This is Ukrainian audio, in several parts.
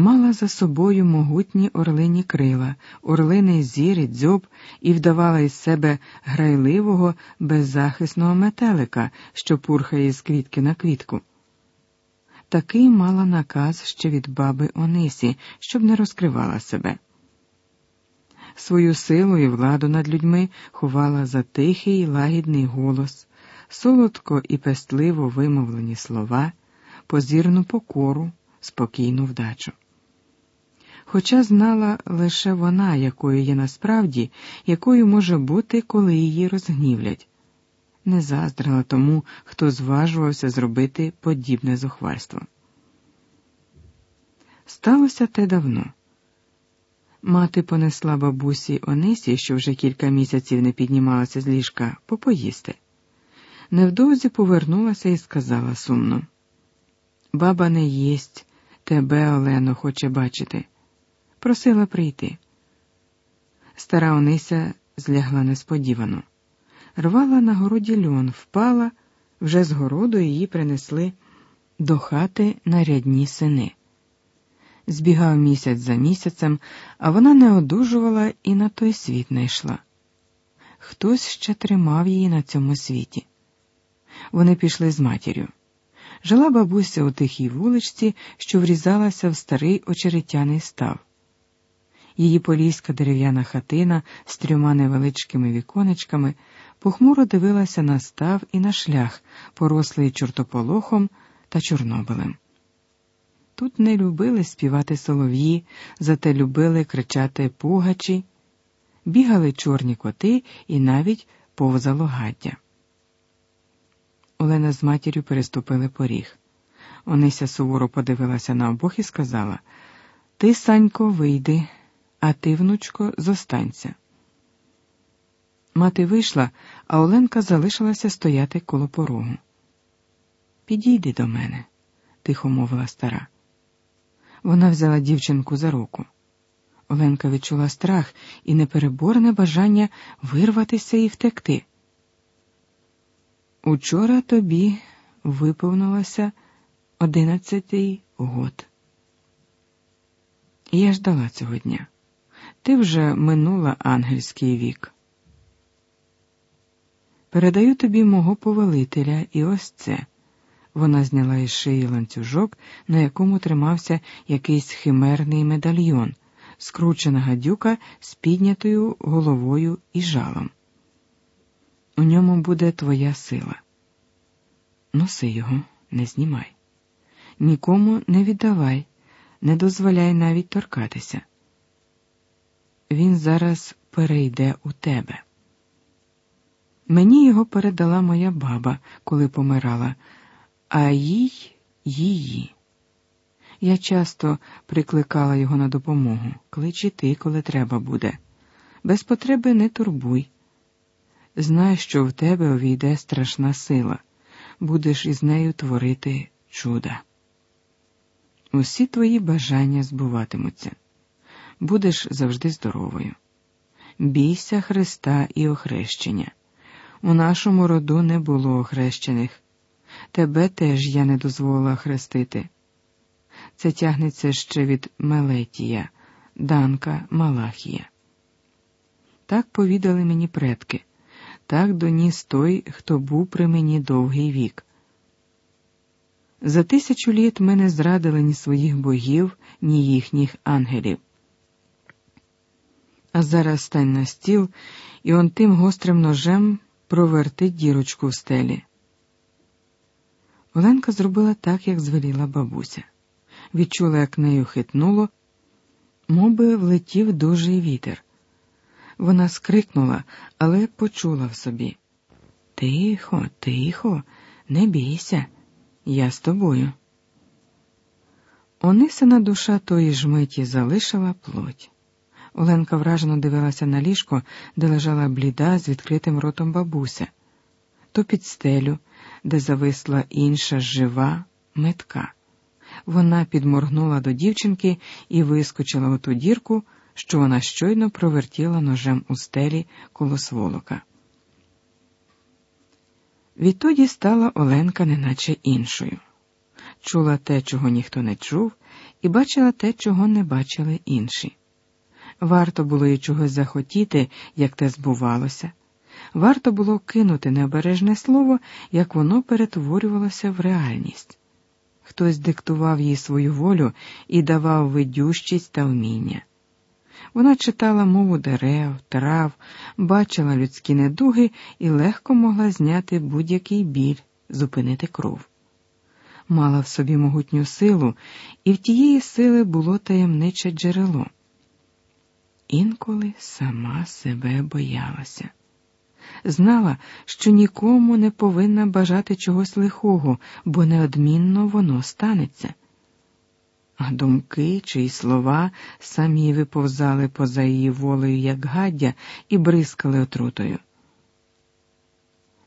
мала за собою могутні орлині крила, орлиний зір дзьоб і вдавала із себе грайливого, беззахисного метелика, що пурхає з квітки на квітку. Такий мала наказ ще від баби Онисі, щоб не розкривала себе. Свою силу і владу над людьми ховала за тихий лагідний голос, солодко і пестливо вимовлені слова, позірну покору, спокійну вдачу. Хоча знала лише вона, якою є насправді, якою може бути, коли її розгнівлять, не заздрила тому, хто зважувався зробити подібне зухвальство. Сталося те давно. Мати понесла бабусі Онисі, що вже кілька місяців не піднімалася з ліжка, попоїсти. Невдовзі повернулася і сказала сумно: Баба не їсть, тебе, Олено, хоче бачити. Просила прийти. Стара Онися злягла несподівано. Рвала на городі льон, впала, вже з городу її принесли до хати нарядні сини збігав місяць за місяцем, а вона не одужувала і на той світ не йшла. Хтось ще тримав її на цьому світі. Вони пішли з матір'ю. Жила бабуся у тихій вуличці, що врізалася в старий очеретяний став. Її поліська дерев'яна хатина з трьома невеличкими віконечками похмуро дивилася на став і на шлях, порослий чортополохом та чорнобилем. Тут не любили співати солов'ї, зате любили кричати пугачі, бігали чорні коти і навіть повзало гаддя. Олена з матір'ю переступили поріг. Онися суворо подивилася на обох і сказала Ти, Санько, вийди, а ти, внучко, зостанься. Мати вийшла, а Оленка залишилася стояти коло порогу. Підійди до мене, тихо мовила стара. Вона взяла дівчинку за руку. Оленка відчула страх і непереборне бажання вирватися і втекти. Учора тобі виповнилося одинадцятий год. Я ждала цього дня. Ти вже минула ангельський вік. Передаю тобі мого повелителя і ось це. Вона зняла із шиї ланцюжок, на якому тримався якийсь химерний медальйон, скручена гадюка з піднятою головою і жалом. У ньому буде твоя сила. Носи його, не знімай. Нікому не віддавай, не дозволяй навіть торкатися. Він зараз перейде у тебе. Мені його передала моя баба, коли помирала а їй її. Я часто прикликала його на допомогу. Кличі ти, коли треба буде. Без потреби не турбуй. Знай, що в тебе увійде страшна сила, будеш із нею творити чуда. Усі твої бажання збуватимуться, будеш завжди здоровою. Бійся Христа і охрещення. У нашому роду не було охрещених. Тебе теж я не дозволила хрестити. Це тягнеться ще від Мелетія, Данка, Малахія. Так повідали мені предки, так доніс той, хто був при мені довгий вік. За тисячу літ ми не зрадили ні своїх богів, ні їхніх ангелів. А зараз стань на стіл і он тим гострим ножем проверти дірочку в стелі. Оленка зробила так, як звеліла бабуся. Відчула, як нею хитнуло, моби влетів дужий вітер. Вона скрикнула, але почула в собі. Тихо, тихо, не бійся, я з тобою. Онисина душа тої ж миті залишила плоть. Оленка вражено дивилася на ліжко, де лежала бліда з відкритим ротом бабуся, то під стелю де зависла інша жива метка. Вона підморгнула до дівчинки і вискочила у ту дірку, що вона щойно провертіла ножем у стелі коло сволока. Відтоді стала Оленка неначе іншою. Чула те, чого ніхто не чув, і бачила те, чого не бачили інші. Варто було їй чогось захотіти, як те збувалося. Варто було кинути необережне слово, як воно перетворювалося в реальність. Хтось диктував їй свою волю і давав видющість та вміння. Вона читала мову дерев, трав, бачила людські недуги і легко могла зняти будь-який біль, зупинити кров. Мала в собі могутню силу, і в тієї сили було таємниче джерело. Інколи сама себе боялася. Знала, що нікому не повинна бажати чогось лихого, бо неодмінно воно станеться а думки чи слова самі виповзали поза її волею, як гаддя, і бризкали отрутою.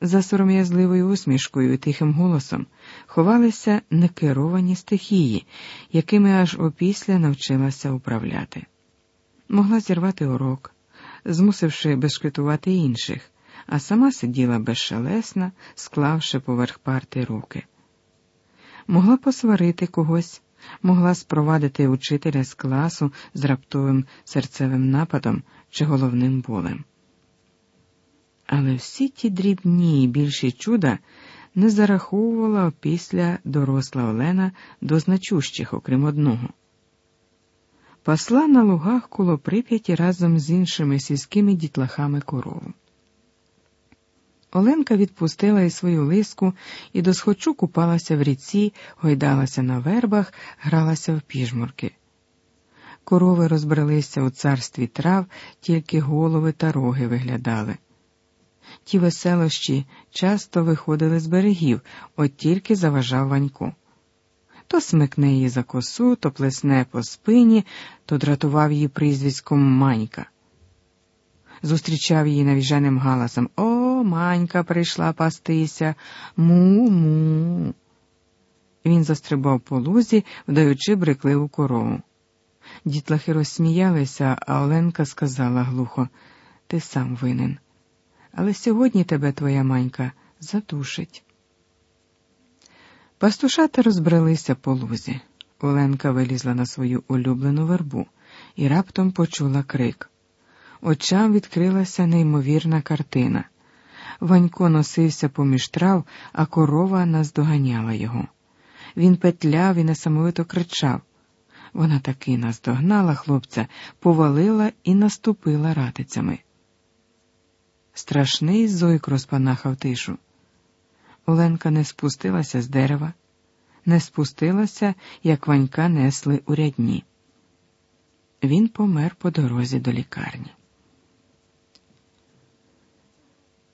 За сором'язливою усмішкою і тихим голосом ховалися некеровані стихії, якими аж опісля навчилася управляти. Могла зірвати урок, змусивши безшкетувати інших, а сама сиділа безшелесна, склавши поверх парти руки. Могла посварити когось могла спровадити учителя з класу з раптовим серцевим нападом чи головним болем. Але всі ті дрібні і більші чуда не зараховувала після доросла Олена до значущих, окрім одного. Пасла на лугах коло прип'яті разом з іншими сільськими дітлахами корову. Оленка відпустила й свою лиску і досхочу купалася в ріці, гойдалася на вербах, гралася в піжмурки. Корови розбралися у царстві трав, тільки голови та роги виглядали. Ті веселощі часто виходили з берегів, от тільки заважав ваньку. То смикне її за косу, то плесне по спині, то дратував її прізвиськом Манька. Зустрічав її навіженим галасом О! Манька прийшла пастися. Му-му. Він застрибав по лузі, вдаючи брекливу корову. Дітлахи розсміялися, а Оленка сказала глухо ти сам винен. Але сьогодні тебе твоя манька задушить. Пастушата розбралися по лузі. Оленка вилізла на свою улюблену вербу і раптом почула крик. Очам відкрилася неймовірна картина. Ванько носився поміж трав, а корова наздоганяла його. Він петляв і несамовито кричав. Вона таки наздогнала хлопця, повалила і наступила ратицями. Страшний зойк розпанахав тишу. Оленка не спустилася з дерева, не спустилася, як ванька несли у рядні. Він помер по дорозі до лікарні.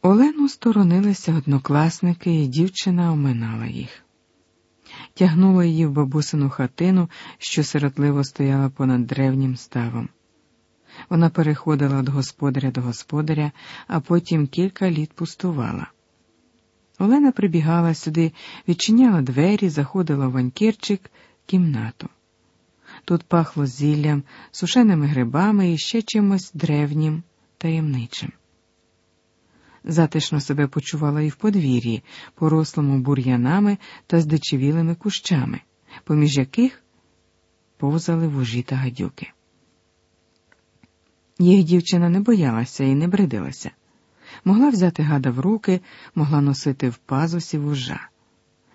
Олену сторонилися однокласники, і дівчина оминала їх. Тягнула її в бабусину хатину, що сиротливо стояла понад древнім ставом. Вона переходила від господаря до господаря, а потім кілька літ пустувала. Олена прибігала сюди, відчиняла двері, заходила в ванькірчик, кімнату. Тут пахло зіллям, сушеними грибами і ще чимось древнім, таємничим затишно себе почувала і в подвір'ї, порослому бур'янами та здичевілими кущами, поміж яких повзали вужі та гадюки. Їх дівчина не боялася і не бридилася. Могла взяти гада в руки, могла носити в пазусі вужа.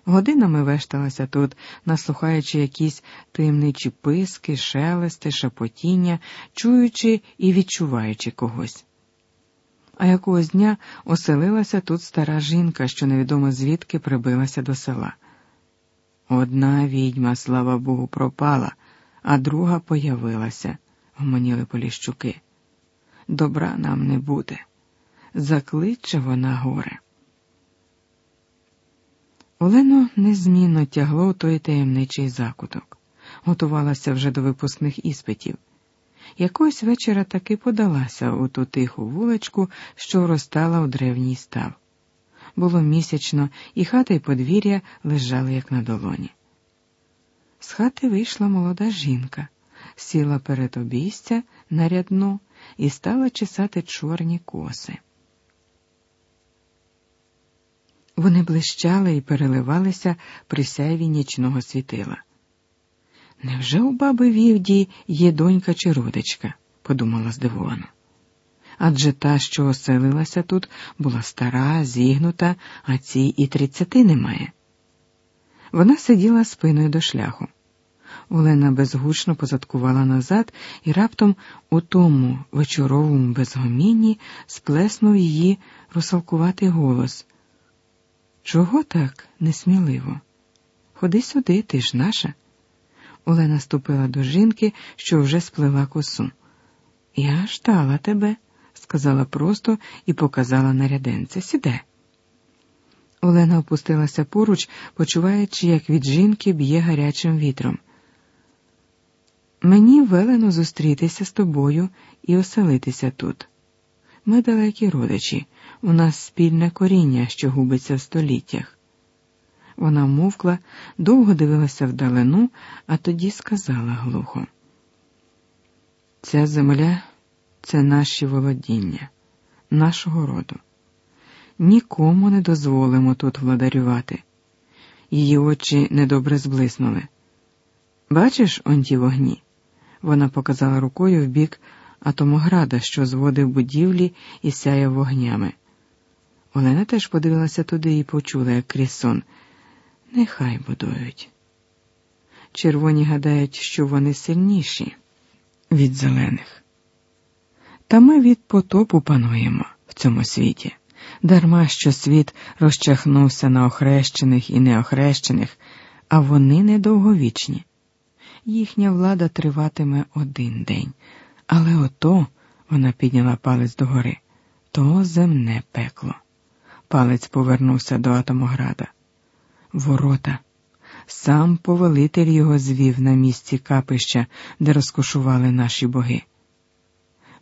Годинами вешталася тут, наслухаючи якісь таємничі писки, шелести, шепотіння, чуючи і відчуваючи когось а якогось дня оселилася тут стара жінка, що невідомо звідки прибилася до села. Одна відьма, слава Богу, пропала, а друга появилася, гомоніли поліщуки. Добра нам не буде. Закличе вона горе. Олену незмінно тягло той таємничий закуток, готувалася вже до випускних іспитів. Якогось вечора таки подалася у ту тиху вуличку, що вростала у древній став. Було місячно, і хата й подвір'я лежали, як на долоні. З хати вийшла молода жінка, сіла перед обійстя на рядно і стала чесати чорні коси. Вони блищали і переливалися при сяйві нічного світила. Невже у баби Вівді є донька чи родичка? подумала здивовано. Адже та, що оселилася тут, була стара, зігнута, а цій і тридцяти немає. Вона сиділа спиною до шляху. Олена безгучно позадкувала назад і раптом у тому вечоровому безгомінні сплеснув її розсалкуватий голос. Чого так несміливо? Ходи сюди, ти ж наша. Олена ступила до жінки, що вже сплела косу. Я ждала тебе, сказала просто і показала на ряденце. Сіде. Олена опустилася поруч, почуваючи, як від жінки б'є гарячим вітром. Мені велено зустрітися з тобою і оселитися тут. Ми далекі родичі, у нас спільне коріння, що губиться в століттях. Вона мовкла, довго дивилася вдалину, а тоді сказала глухо: Ця земля це наші володіння, нашого роду. Нікому не дозволимо тут владарювати. Її очі недобре зблиснули. Бачиш он ті вогні? Вона показала рукою в бік атомограда, що зводив будівлі і сяяв вогнями. Олена теж подивилася туди і почула, як крізь сон. Нехай будують. Червоні гадають, що вони сильніші від зелених. Та ми від потопу пануємо в цьому світі, дарма що світ розчахнувся на охрещених і неохрещених, а вони недовговічні. Їхня влада триватиме один день, але ото вона підняла палець догори, то земне пекло. Палець повернувся до Атомограда. Ворота. Сам повелитель його звів на місці капища, де розкошували наші боги.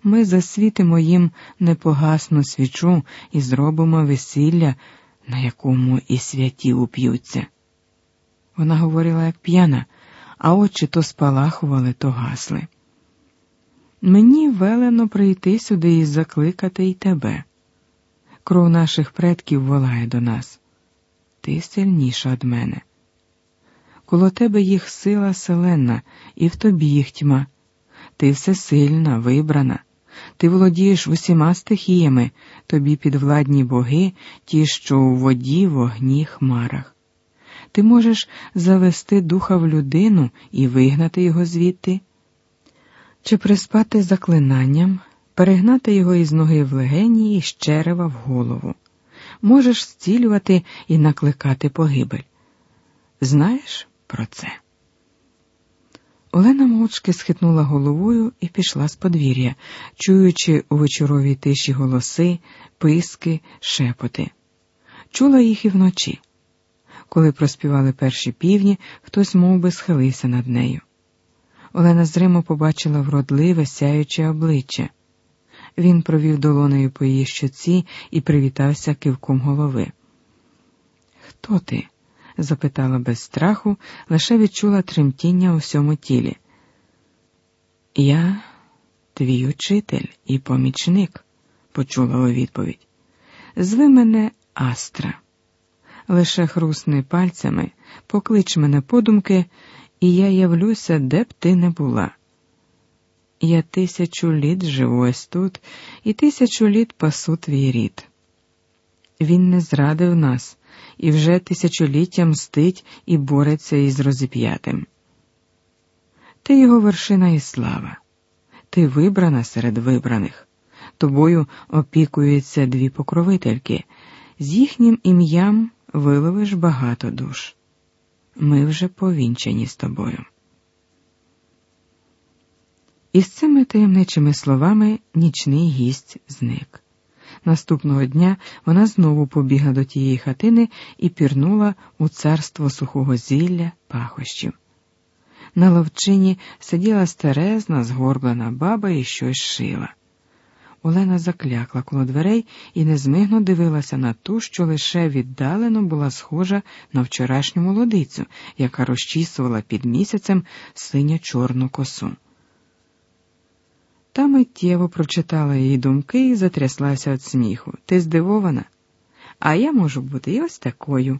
Ми засвітимо їм непогасну свічу і зробимо весілля, на якому і святі уп'ються. Вона говорила, як п'яна, а очі то спалахували, то гасли. Мені велено прийти сюди і закликати й тебе. Кров наших предків волає до нас. Ти сильніша від мене. Коло тебе їх сила селена, і в тобі їх тьма. Ти всесильна, вибрана, ти володієш усіма стихіями, тобі підвладні боги, ті, що у воді, вогні, хмарах. Ти можеш завести духа в людину і вигнати його звідти, чи приспати заклинанням, перегнати його із ноги в легені і з черева в голову. Можеш зцілювати і накликати погибель. Знаєш про це? Олена мовчки схитнула головою і пішла з подвір'я, чуючи у вечоровій тиші голоси, писки, шепоти. Чула їх і вночі. Коли проспівали перші півні, хтось мов би, схилився над нею. Олена зримо побачила вродливе, сяюче обличчя. Він провів долонею по її щоці і привітався кивком голови. Хто ти? запитала без страху, лише відчула тремтіння у всьому тілі. Я твій учитель і помічник, почула у відповідь. Зви мене Астра. Лише хрусни пальцями, поклич мене подумки, і я явлюся, де б ти не була. Я тисячу літ живу ось тут, і тисячу літ пасу твій рід. Він не зрадив нас і вже тисячоліття мстить і бореться із розіп'ятим. Ти його вершина і слава, ти вибрана серед вибраних, тобою опікуються дві покровительки, з їхнім ім'ям виловиш багато душ. Ми вже повінчені з тобою. Із цими таємничими словами нічний гість зник. Наступного дня вона знову побігла до тієї хатини і пірнула у царство сухого зілля пахощів. На ловчині сиділа старезна, згорблена баба і щось шила. Олена заклякла коло дверей і незмигно дивилася на ту, що лише віддалено була схожа на вчорашню молодицю, яка розчісувала під місяцем синьо чорну косу. Та миттєво прочитала її думки і затряслася від сміху. Ти здивована? А я можу бути і ось такою.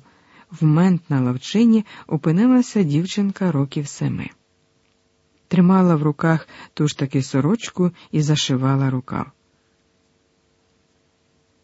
В мент на лавчині опинилася дівчинка років семи. тримала в руках ту ж таки сорочку і зашивала рукав.